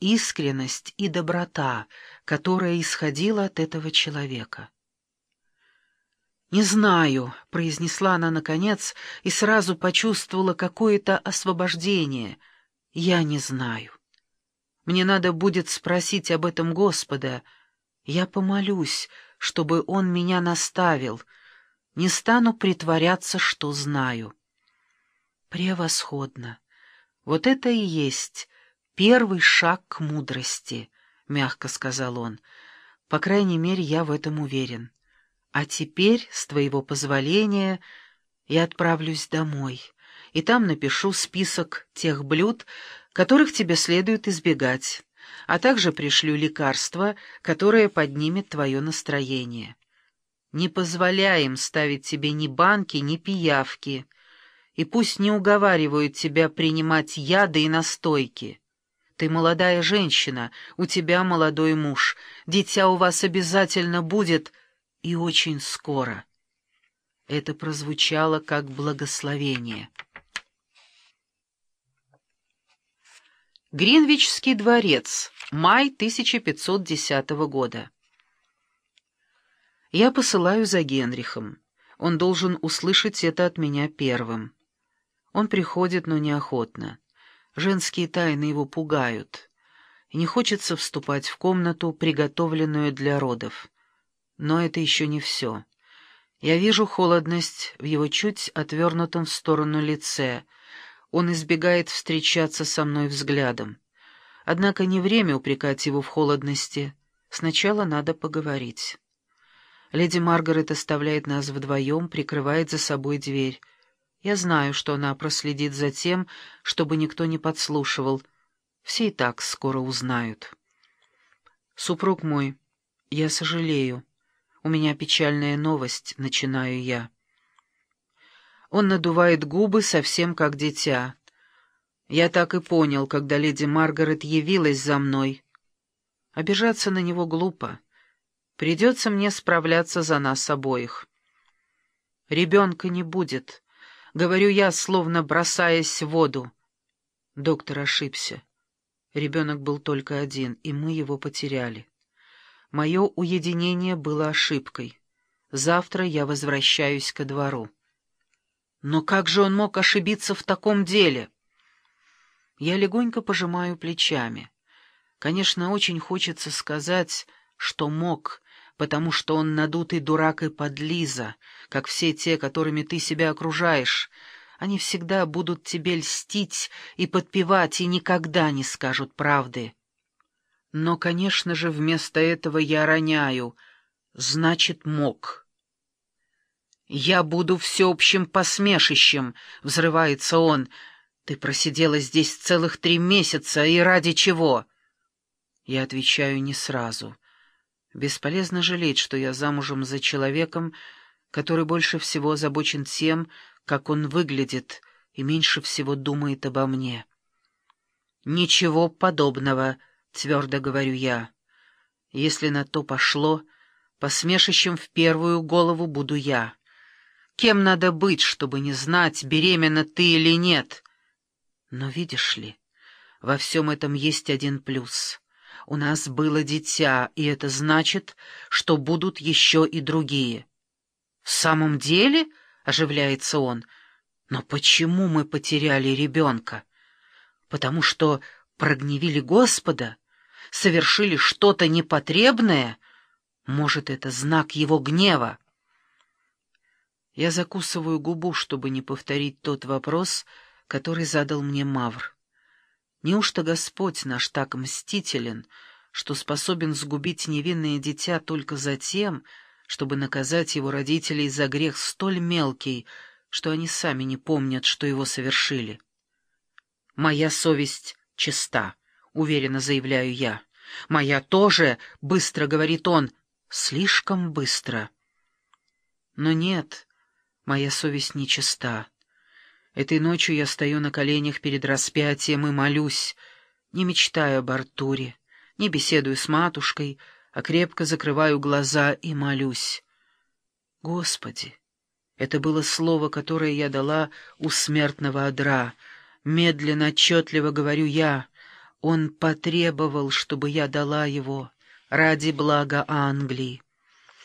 искренность и доброта, которая исходила от этого человека. «Не знаю», — произнесла она наконец и сразу почувствовала какое-то освобождение. «Я не знаю. Мне надо будет спросить об этом Господа. Я помолюсь, чтобы Он меня наставил. Не стану притворяться, что знаю». «Превосходно. Вот это и есть первый шаг к мудрости», — мягко сказал он. «По крайней мере, я в этом уверен». А теперь, с твоего позволения, я отправлюсь домой, и там напишу список тех блюд, которых тебе следует избегать, а также пришлю лекарство, которое поднимет твое настроение. Не позволяем ставить тебе ни банки, ни пиявки, и пусть не уговаривают тебя принимать яды и настойки. Ты молодая женщина, у тебя молодой муж, дитя у вас обязательно будет — и очень скоро. Это прозвучало как благословение. Гринвичский дворец, май 1510 года. Я посылаю за Генрихом. Он должен услышать это от меня первым. Он приходит, но неохотно. Женские тайны его пугают. И не хочется вступать в комнату, приготовленную для родов. Но это еще не все. Я вижу холодность в его чуть отвернутом в сторону лице. Он избегает встречаться со мной взглядом. Однако не время упрекать его в холодности. Сначала надо поговорить. Леди Маргарет оставляет нас вдвоем, прикрывает за собой дверь. Я знаю, что она проследит за тем, чтобы никто не подслушивал. Все и так скоро узнают. Супруг мой, я сожалею. «У меня печальная новость», — начинаю я. Он надувает губы совсем как дитя. Я так и понял, когда леди Маргарет явилась за мной. Обижаться на него глупо. Придется мне справляться за нас обоих. Ребенка не будет, — говорю я, словно бросаясь в воду. Доктор ошибся. Ребенок был только один, и мы его потеряли. Мое уединение было ошибкой. Завтра я возвращаюсь ко двору. Но как же он мог ошибиться в таком деле? Я легонько пожимаю плечами. Конечно, очень хочется сказать, что мог, потому что он надутый дурак и подлиза, как все те, которыми ты себя окружаешь. Они всегда будут тебе льстить и подпевать, и никогда не скажут правды. Но, конечно же, вместо этого я роняю. Значит, мог. «Я буду всеобщим посмешищем», — взрывается он. «Ты просидела здесь целых три месяца, и ради чего?» Я отвечаю не сразу. Бесполезно жалеть, что я замужем за человеком, который больше всего озабочен тем, как он выглядит, и меньше всего думает обо мне. «Ничего подобного», твердо говорю я. Если на то пошло, посмешищем в первую голову буду я. Кем надо быть, чтобы не знать, беременна ты или нет? Но видишь ли, во всем этом есть один плюс. У нас было дитя, и это значит, что будут еще и другие. В самом деле, — оживляется он, — но почему мы потеряли ребенка? Потому что прогневили Господа? совершили что-то непотребное, может, это знак его гнева. Я закусываю губу, чтобы не повторить тот вопрос, который задал мне Мавр. Неужто Господь наш так мстителен, что способен сгубить невинное дитя только за тем, чтобы наказать его родителей за грех столь мелкий, что они сами не помнят, что его совершили? Моя совесть чиста уверенно заявляю я. «Моя тоже», — быстро говорит он, — «слишком быстро». Но нет, моя совесть нечиста. Этой ночью я стою на коленях перед распятием и молюсь, не мечтаю об Артуре, не беседую с матушкой, а крепко закрываю глаза и молюсь. Господи, это было слово, которое я дала у смертного одра. Медленно, отчетливо говорю я — Он потребовал, чтобы я дала его ради блага Англии.